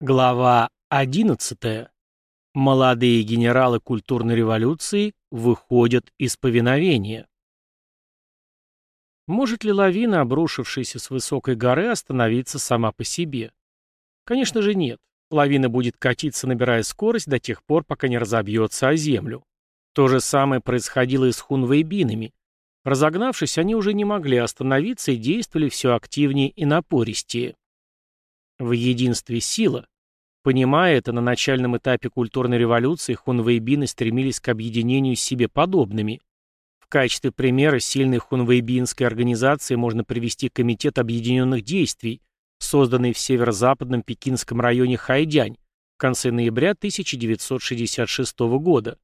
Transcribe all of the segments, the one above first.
Глава 11. Молодые генералы культурной революции выходят из повиновения. Может ли лавина, обрушившаяся с высокой горы, остановиться сама по себе? Конечно же нет. Лавина будет катиться, набирая скорость до тех пор, пока не разобьется о землю. То же самое происходило и с хунвейбинами. Разогнавшись, они уже не могли остановиться и действовали все активнее и напористее. В единстве сила. Понимая это, на начальном этапе культурной революции хунвейбины стремились к объединению с себе подобными. В качестве примера сильной хунвейбинской организации можно привести Комитет объединенных действий, созданный в северо-западном пекинском районе Хайдянь в конце ноября 1966 года.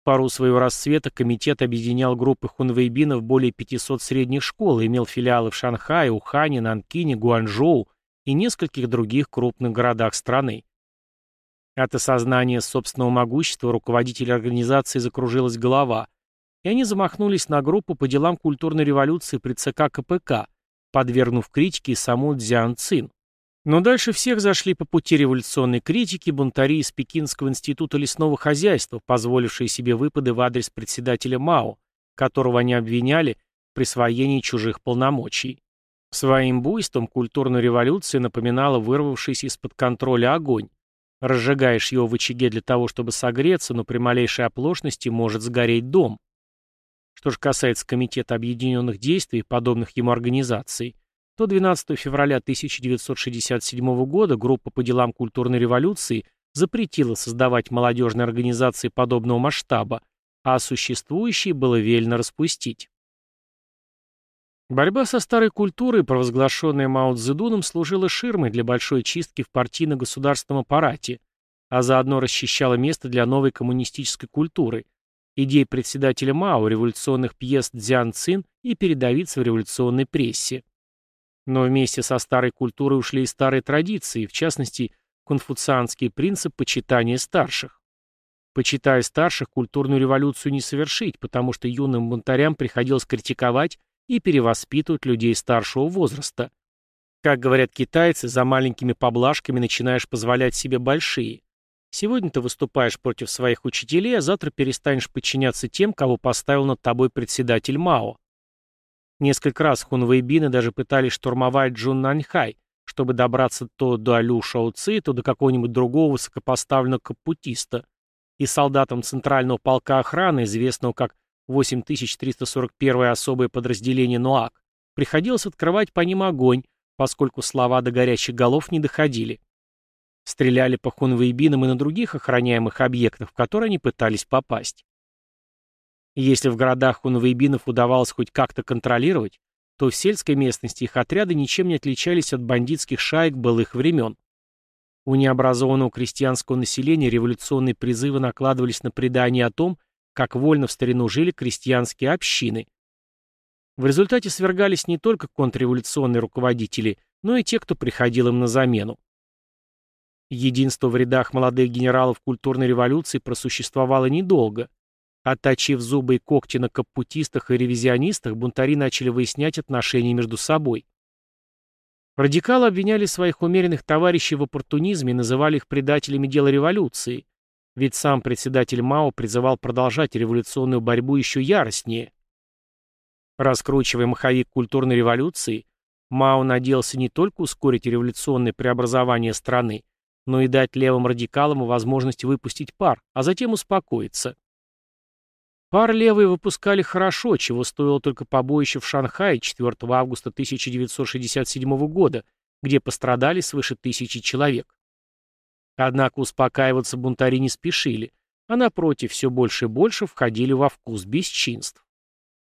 В пару своего расцвета комитет объединял группы хунвейбинов более 500 средних школ и имел филиалы в Шанхае, Ухане, Нанкине, Гуанчжоу, и нескольких других крупных городах страны. От осознания собственного могущества руководителя организации закружилась голова, и они замахнулись на группу по делам культурной революции при ЦК КПК, подвергнув критике саму Дзян Цин. Но дальше всех зашли по пути революционной критики бунтари из Пекинского института лесного хозяйства, позволившие себе выпады в адрес председателя Мао, которого они обвиняли в присвоении чужих полномочий. Своим буйством культурная революция напоминала вырвавшийся из-под контроля огонь. Разжигаешь его в очаге для того, чтобы согреться, но при малейшей оплошности может сгореть дом. Что же касается Комитета объединенных действий, подобных ему организаций, то 12 февраля 1967 года группа по делам культурной революции запретила создавать молодежные организации подобного масштаба, а существующие было велено распустить. Борьба со старой культурой, провозглашенная Мао Цзэдуном, служила ширмой для большой чистки в партийно-государственном аппарате, а заодно расчищала место для новой коммунистической культуры, идей председателя Мао, революционных пьес Дзян Цин и передовиц в революционной прессе. Но вместе со старой культурой ушли и старые традиции, в частности, конфуцианский принцип почитания старших. Почитая старших, культурную революцию не совершить, потому что юным бунтарям приходилось критиковать и перевоспитывать людей старшего возраста. Как говорят китайцы, за маленькими поблажками начинаешь позволять себе большие. Сегодня ты выступаешь против своих учителей, а завтра перестанешь подчиняться тем, кого поставил над тобой председатель Мао. Несколько раз хунвейбины даже пытались штурмовать Джун Наньхай, чтобы добраться то до Алю Шао Ци, то до какого-нибудь другого высокопоставленного капутиста. И солдатам Центрального полка охраны, известного как 8341 особое подразделение НОАК, приходилось открывать по ним огонь, поскольку слова до горящих голов не доходили. Стреляли по хунвейбинам и на других охраняемых объектах, в которые они пытались попасть. если в городах хунвейбинов удавалось хоть как-то контролировать, то в сельской местности их отряды ничем не отличались от бандитских шаек былых времен. У необразованного крестьянского населения революционные призывы накладывались на предание о том, как вольно в старину жили крестьянские общины. В результате свергались не только контрреволюционные руководители, но и те, кто приходил им на замену. Единство в рядах молодых генералов культурной революции просуществовало недолго. Отточив зубы и когти на капутистах и ревизионистах, бунтари начали выяснять отношения между собой. Радикалы обвиняли своих умеренных товарищей в оппортунизме и называли их предателями дела революции, ведь сам председатель Мао призывал продолжать революционную борьбу еще яростнее. Раскручивая маховик культурной революции, Мао надеялся не только ускорить революционное преобразование страны, но и дать левым радикалам возможность выпустить пар, а затем успокоиться. Пар левые выпускали хорошо, чего стоило только побоище в Шанхае 4 августа 1967 года, где пострадали свыше тысячи человек. Однако успокаиваться бунтари не спешили, а напротив, все больше и больше входили во вкус бесчинств.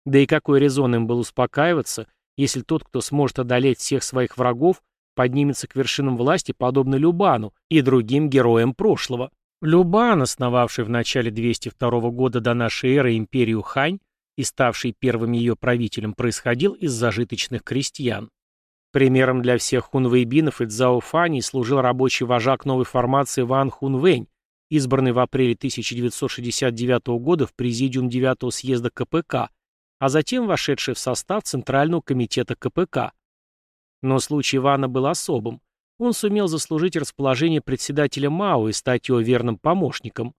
Да и какой резон им был успокаиваться, если тот, кто сможет одолеть всех своих врагов, поднимется к вершинам власти, подобно Любану и другим героям прошлого. Любан, основавший в начале 202 года до нашей эры империю Хань и ставший первым ее правителем, происходил из зажиточных крестьян. Примером для всех хунвейбинов и цзаофаней служил рабочий вожак новой формации Ван Хунвэнь, избранный в апреле 1969 года в президиум 9 съезда КПК, а затем вошедший в состав Центрального комитета КПК. Но случай Ивана был особым. он сумел заслужить расположение председателя Мао и стать его верным помощником.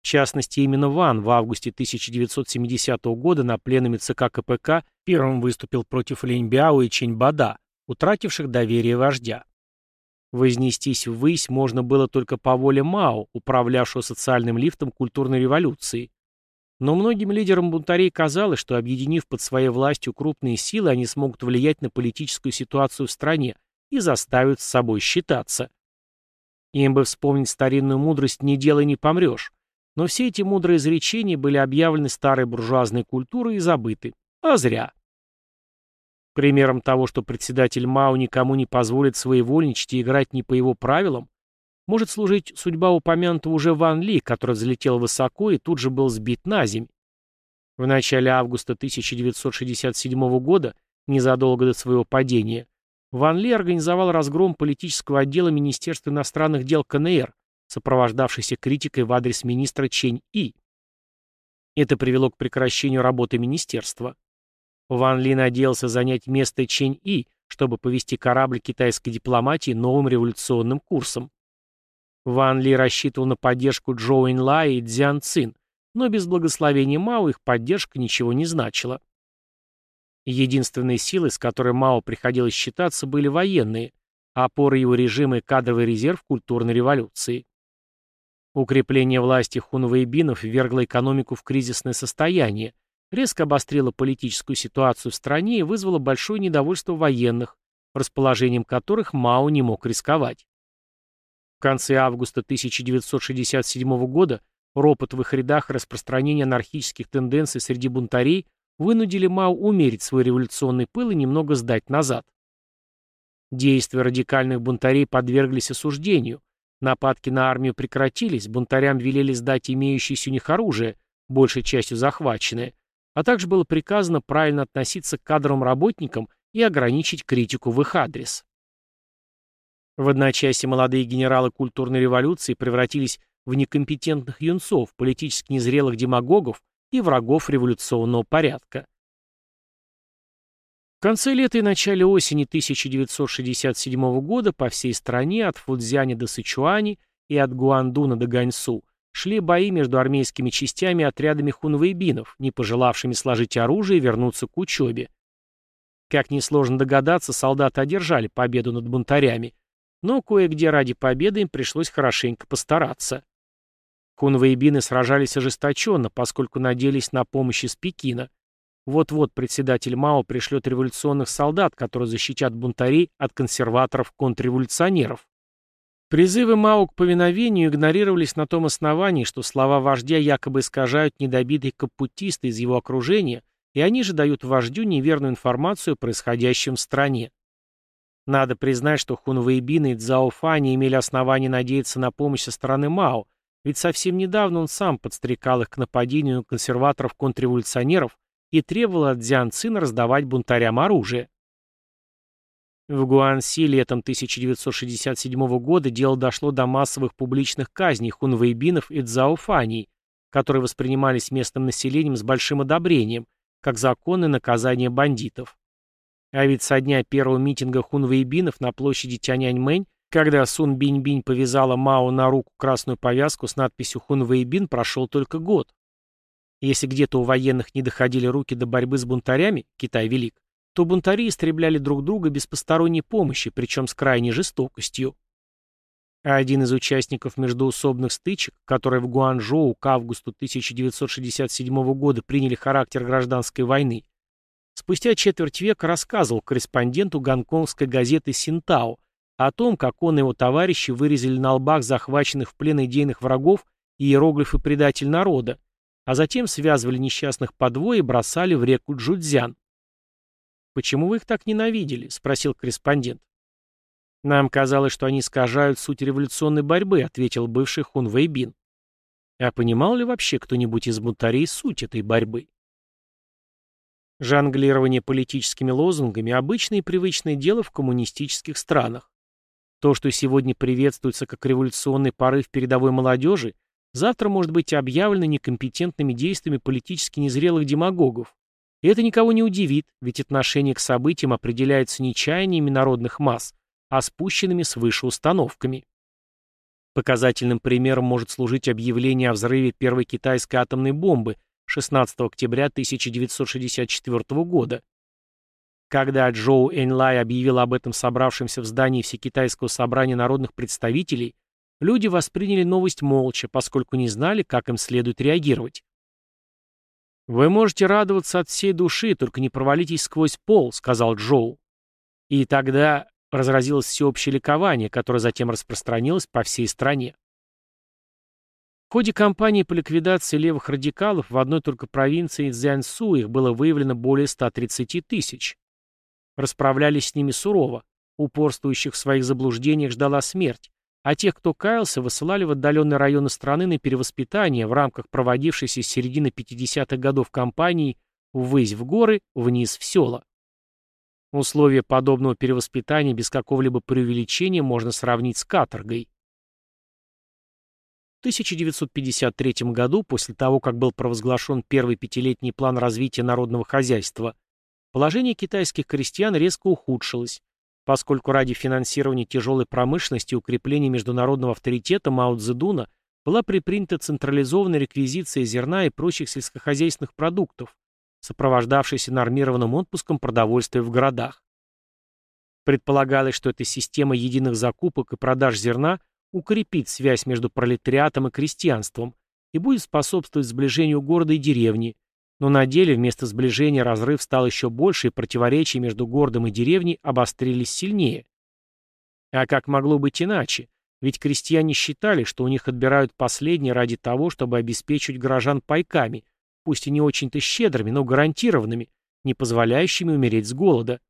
В частности, именно Ван в августе 1970 года на пленуме ЦК КПК первым выступил против Линь Бяо и Чень Бада, утративших доверие вождя. Вознестись ввысь можно было только по воле Мао, управлявшего социальным лифтом культурной революции. Но многим лидерам бунтарей казалось, что объединив под своей властью крупные силы, они смогут влиять на политическую ситуацию в стране и заставят с собой считаться. Им бы вспомнить старинную мудрость «не делай, не помрешь», но все эти мудрые изречения были объявлены старой буржуазной культурой и забыты. А зря. Примером того, что председатель Мао никому не позволит своевольничать и играть не по его правилам, может служить судьба упомянутого уже Ван Ли, который взлетел высоко и тут же был сбит на земь. В начале августа 1967 года, незадолго до своего падения, Ван Ли организовал разгром политического отдела Министерства иностранных дел КНР, сопровождавшийся критикой в адрес министра Чень И. Это привело к прекращению работы министерства. Ван Ли надеялся занять место Чень И, чтобы повести корабль китайской дипломатии новым революционным курсом. Ван Ли рассчитывал на поддержку Джоу Инлая и Дзян Цин, но без благословения Мао их поддержка ничего не значила. Единственной силой, с которой Мао приходилось считаться, были военные, а опорой его режима и кадровый резерв культурной революции. Укрепление власти хунвейбинов ввергло экономику в кризисное состояние, резко обострило политическую ситуацию в стране и вызвало большое недовольство военных, расположением которых Мао не мог рисковать. В конце августа 1967 года ропот в их рядах и распространение анархических тенденций среди бунтарей вынудили Мао умерить свой революционный пыл и немного сдать назад. Действия радикальных бунтарей подверглись осуждению, Нападки на армию прекратились, бунтарям велели сдать имеющееся у них оружие, большей частью захваченное, а также было приказано правильно относиться к кадровым работникам и ограничить критику в их адрес. В одночасье молодые генералы культурной революции превратились в некомпетентных юнцов, политически незрелых демагогов и врагов революционного порядка. В конце лета и начале осени 1967 года по всей стране от Фудзяня до Сычуани и от Гуандуна до Ганьсу шли бои между армейскими частями и отрядами хунвейбинов, не пожелавшими сложить оружие и вернуться к учебе. Как несложно догадаться, солдаты одержали победу над бунтарями, но кое-где ради победы им пришлось хорошенько постараться. Хунвейбины сражались ожесточенно, поскольку надеялись на помощь из Пекина, вот-вот председатель Мао пришлет революционных солдат, которые защитят бунтарей от консерваторов-контрреволюционеров. Призывы Мао к повиновению игнорировались на том основании, что слова вождя якобы искажают недобитые капутисты из его окружения, и они же дают вождю неверную информацию о происходящем в стране. Надо признать, что Хунвейбин и Цзаофа не имели оснований надеяться на помощь со стороны Мао, ведь совсем недавно он сам подстрекал их к нападению на консерваторов-контрреволюционеров и требовал от Дзян Цин раздавать бунтарям оружие. В Гуанси летом 1967 года дело дошло до массовых публичных казней хунвейбинов и дзаофаний, которые воспринимались местным населением с большим одобрением, как законное наказание бандитов. А ведь со дня первого митинга хунвейбинов на площади Тяньаньмэнь, когда Сун Бинь-Бинь повязала Мао на руку красную повязку с надписью «Хунвейбин», прошел только год. Если где-то у военных не доходили руки до борьбы с бунтарями, Китай велик, то бунтари истребляли друг друга без посторонней помощи, причем с крайней жестокостью. А один из участников междоусобных стычек, которые в Гуанчжоу к августу 1967 года приняли характер гражданской войны, спустя четверть века рассказывал корреспонденту гонконгской газеты «Синтао» о том, как он и его товарищи вырезали на лбах захваченных в плен идейных врагов иероглифы «предатель народа», а затем связывали несчастных по двое и бросали в реку Джудзян. «Почему вы их так ненавидели?» — спросил корреспондент. «Нам казалось, что они искажают суть революционной борьбы», — ответил бывший Хун Вэйбин. А понимал ли вообще кто-нибудь из бунтарей суть этой борьбы? Жонглирование политическими лозунгами – обычное и привычное дело в коммунистических странах. То, что сегодня приветствуется как революционный порыв передовой молодежи, завтра может быть объявлено некомпетентными действиями политически незрелых демагогов. И это никого не удивит, ведь отношение к событиям определяется не чаяниями народных масс, а спущенными свыше установками. Показательным примером может служить объявление о взрыве первой китайской атомной бомбы 16 октября 1964 года. Когда Джоу Эньлай объявил об этом собравшимся в здании Всекитайского собрания народных представителей, люди восприняли новость молча, поскольку не знали, как им следует реагировать. «Вы можете радоваться от всей души, только не провалитесь сквозь пол», — сказал Джоу. И тогда разразилось всеобщее ликование, которое затем распространилось по всей стране. В ходе кампании по ликвидации левых радикалов в одной только провинции Цзяньсу их было выявлено более 130 тысяч. Расправлялись с ними сурово. Упорствующих в своих заблуждениях ждала смерть, а тех, кто каялся, высылали в отдаленные районы страны на перевоспитание в рамках проводившейся с середины 50-х годов кампании «Ввысь в горы, вниз в села». Условия подобного перевоспитания без какого-либо преувеличения можно сравнить с каторгой. В 1953 году, после того, как был провозглашен первый пятилетний план развития народного хозяйства, Положение китайских крестьян резко ухудшилось, поскольку ради финансирования тяжелой промышленности и укрепления международного авторитета Мао Цзэдуна была предпринята централизованная реквизиция зерна и прочих сельскохозяйственных продуктов, сопровождавшаяся нормированным отпуском продовольствия в городах. Предполагалось, что эта система единых закупок и продаж зерна укрепит связь между пролетариатом и крестьянством и будет способствовать сближению города и деревни, но на деле вместо сближения разрыв стал еще больше, и противоречия между городом и деревней обострились сильнее. А как могло быть иначе? Ведь крестьяне считали, что у них отбирают последнее ради того, чтобы обеспечивать горожан пайками, пусть и не очень-то щедрыми, но гарантированными, не позволяющими умереть с голода.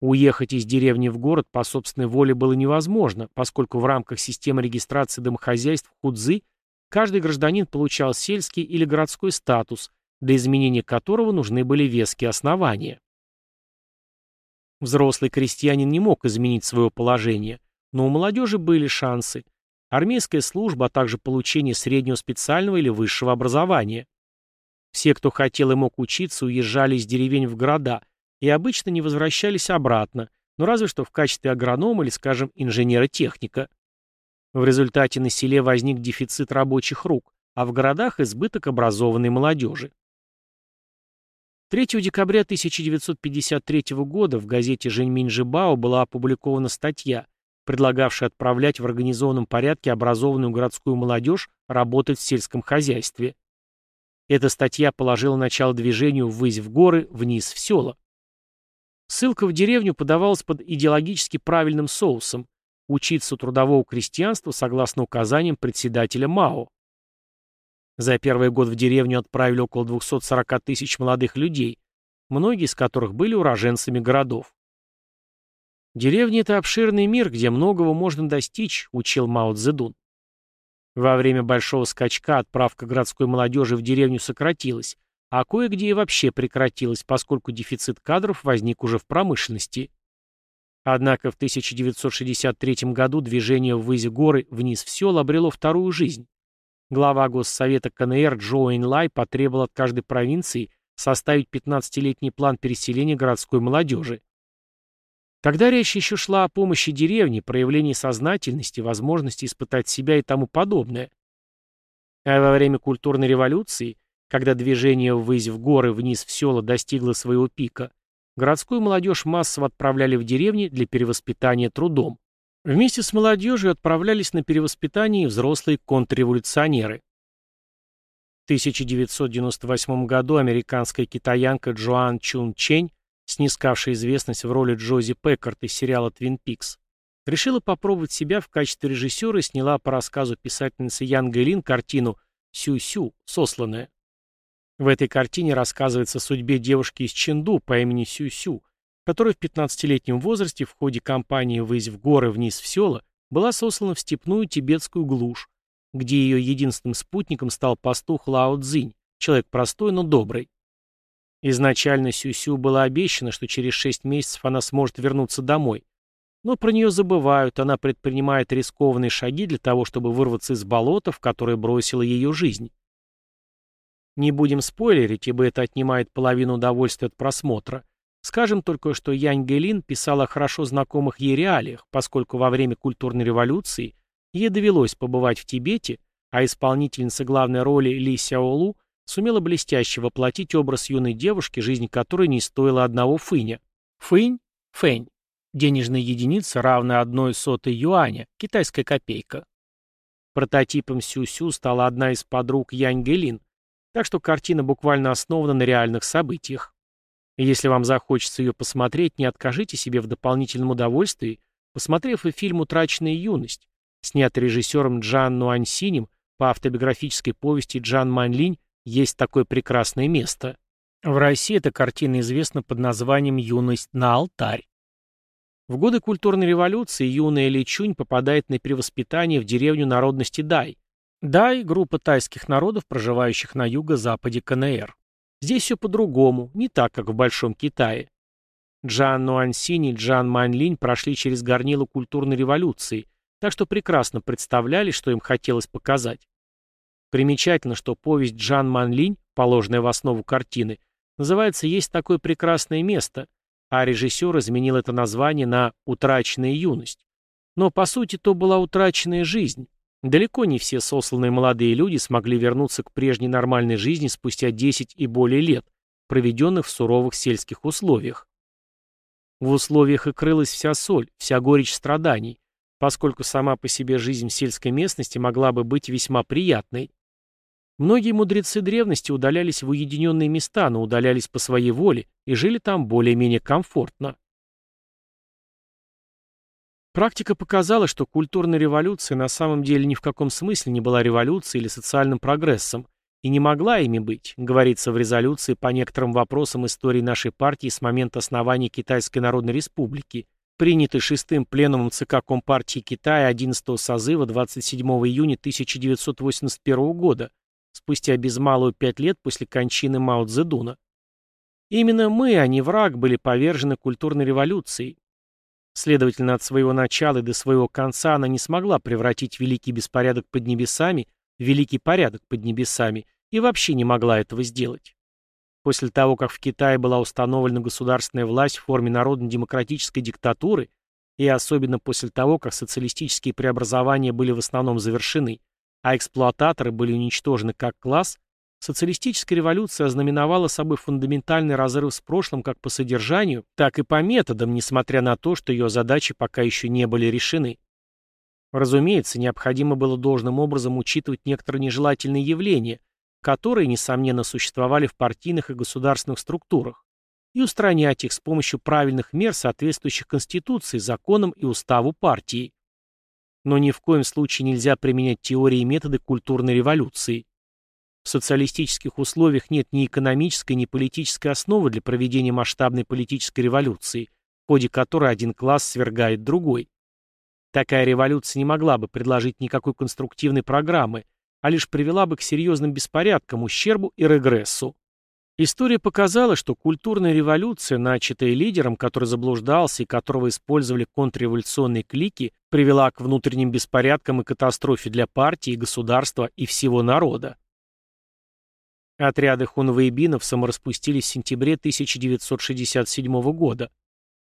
Уехать из деревни в город по собственной воле было невозможно, поскольку в рамках системы регистрации домохозяйств Худзы каждый гражданин получал сельский или городской статус, для изменения которого нужны были веские основания. Взрослый крестьянин не мог изменить свое положение, но у молодежи были шансы. Армейская служба, а также получение среднего специального или высшего образования. Все, кто хотел и мог учиться, уезжали из деревень в города и обычно не возвращались обратно, но разве что в качестве агронома или, скажем, инженера-техника. В результате на селе возник дефицит рабочих рук, а в городах избыток образованной молодежи. 3 декабря 1953 года в газете «Женьминь-Жибао» была опубликована статья, предлагавшая отправлять в организованном порядке образованную городскую молодежь работать в сельском хозяйстве. Эта статья положила начало движению ввысь в горы, вниз в села. Ссылка в деревню подавалась под идеологически правильным соусом – учиться трудового крестьянства согласно указаниям председателя МАО. За первый год в деревню отправили около 240 тысяч молодых людей, многие из которых были уроженцами городов. Деревня — это обширный мир, где многого можно достичь, учил Мао Цзэдун. Во время большого скачка отправка городской молодежи в деревню сократилась, а кое-где и вообще прекратилась, поскольку дефицит кадров возник уже в промышленности. Однако в 1963 году движение ввысь горы вниз в сел обрело вторую жизнь. Глава Госсовета КНР Джо Энлай потребовал от каждой провинции составить 15-летний план переселения городской молодежи. Тогда речь еще шла о помощи деревне, проявлении сознательности, возможности испытать себя и тому подобное. А во время культурной революции, когда движение ввысь в горы, вниз в села достигло своего пика, городскую молодежь массово отправляли в деревни для перевоспитания трудом. Вместе с молодежью отправлялись на перевоспитание взрослые контрреволюционеры. В 1998 году американская китаянка Джоан Чун Чень, снискавшая известность в роли Джози Пеккарт из сериала «Твин Пикс», решила попробовать себя в качестве режиссера и сняла по рассказу писательницы Ян Гэйлин картину «Сю-Сю. Сосланная». В этой картине рассказывается о судьбе девушки из Ченду по имени Сю-Сю, которая в 15-летнем возрасте в ходе кампании «Выйдь в горы, вниз в села» была сослана в степную тибетскую глушь, где ее единственным спутником стал пастух Лао Цзинь, человек простой, но добрый. Изначально Сюсю было обещано, что через шесть месяцев она сможет вернуться домой. Но про нее забывают, она предпринимает рискованные шаги для того, чтобы вырваться из болота, в которое бросила ее жизнь. Не будем спойлерить, ибо это отнимает половину удовольствия от просмотра. Скажем только, что Янь Гэлин писала о хорошо знакомых ей реалиях, поскольку во время культурной революции ей довелось побывать в Тибете, а исполнительница главной роли Ли Сяолу сумела блестяще воплотить образ юной девушки, жизнь которой не стоила одного фыня. Фынь – фэнь. Денежная единица, равная одной сотой юаня, китайская копейка. Прототипом Сю-Сю стала одна из подруг Янь Гэлин, так что картина буквально основана на реальных событиях. Если вам захочется ее посмотреть, не откажите себе в дополнительном удовольствии, посмотрев и фильм «Утраченная юность», снятый режиссером Джан Нуансинем по автобиографической повести Джан Манлинь «Есть такое прекрасное место». В России эта картина известна под названием «Юность на алтарь». В годы культурной революции юная Ли Чунь попадает на перевоспитание в деревню народности Дай. Дай – группа тайских народов, проживающих на юго-западе КНР. Здесь все по-другому, не так, как в Большом Китае. Джан Нуансинь и Джан Манлинь прошли через горнило культурной революции, так что прекрасно представляли, что им хотелось показать. Примечательно, что повесть Джан Манлинь, положенная в основу картины, называется «Есть такое прекрасное место», а режиссер изменил это название на «Утраченная юность». Но, по сути, то была утраченная жизнь, Далеко не все сосланные молодые люди смогли вернуться к прежней нормальной жизни спустя 10 и более лет, проведенных в суровых сельских условиях. В условиях и крылась вся соль, вся горечь страданий, поскольку сама по себе жизнь в сельской местности могла бы быть весьма приятной. Многие мудрецы древности удалялись в уединенные места, но удалялись по своей воле и жили там более-менее комфортно. Практика показала, что культурная революция на самом деле ни в каком смысле не была революцией или социальным прогрессом, и не могла ими быть, говорится в резолюции по некоторым вопросам истории нашей партии с момента основания Китайской Народной Республики, принятой шестым пленумом ЦК Компартии Китая 11 созыва 27 июня 1981 года, спустя без малого пять лет после кончины Мао Цзэдуна. Именно мы, а не враг, были повержены культурной революцией, Следовательно, от своего начала и до своего конца она не смогла превратить великий беспорядок под небесами в великий порядок под небесами и вообще не могла этого сделать. После того, как в Китае была установлена государственная власть в форме народно-демократической диктатуры, и особенно после того, как социалистические преобразования были в основном завершены, а эксплуататоры были уничтожены как класс, Социалистическая революция ознаменовала собой фундаментальный разрыв с прошлым как по содержанию, так и по методам, несмотря на то, что ее задачи пока еще не были решены. Разумеется, необходимо было должным образом учитывать некоторые нежелательные явления, которые, несомненно, существовали в партийных и государственных структурах, и устранять их с помощью правильных мер, соответствующих Конституции, законам и уставу партии. Но ни в коем случае нельзя применять теории и методы культурной революции. В социалистических условиях нет ни экономической, ни политической основы для проведения масштабной политической революции, в ходе которой один класс свергает другой. Такая революция не могла бы предложить никакой конструктивной программы, а лишь привела бы к серьезным беспорядкам, ущербу и регрессу. История показала, что культурная революция, начатая лидером, который заблуждался и которого использовали контрреволюционные клики, привела к внутренним беспорядкам и катастрофе для партии, государства и всего народа. Отряды хунвейбинов самораспустились в сентябре 1967 года.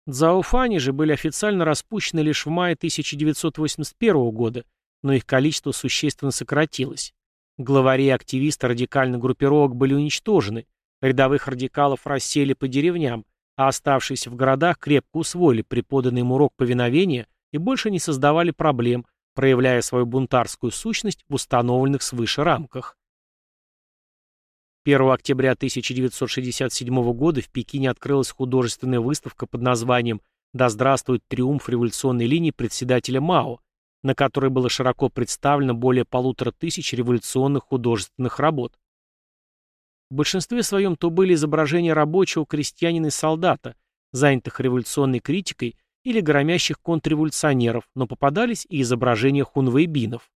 Цзаофани же были официально распущены лишь в мае 1981 года, но их количество существенно сократилось. Главари и активисты радикальных группировок были уничтожены, рядовых радикалов рассели по деревням, а оставшиеся в городах крепко усвоили преподанный им урок повиновения и больше не создавали проблем, проявляя свою бунтарскую сущность в установленных свыше рамках. 1 октября 1967 года в Пекине открылась художественная выставка под названием «Да здравствует триумф революционной линии председателя Мао», на которой было широко представлено более полутора тысяч революционных художественных работ. В большинстве своем то были изображения рабочего, крестьянина и солдата, занятых революционной критикой или громящих контрреволюционеров, но попадались и изображения хунвейбинов.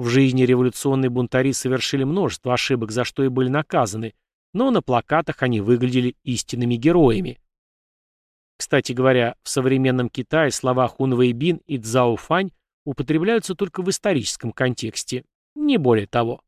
В жизни революционные бунтари совершили множество ошибок, за что и были наказаны, но на плакатах они выглядели истинными героями. Кстати говоря, в современном Китае слова Хунвейбин и Цзаофань употребляются только в историческом контексте, не более того.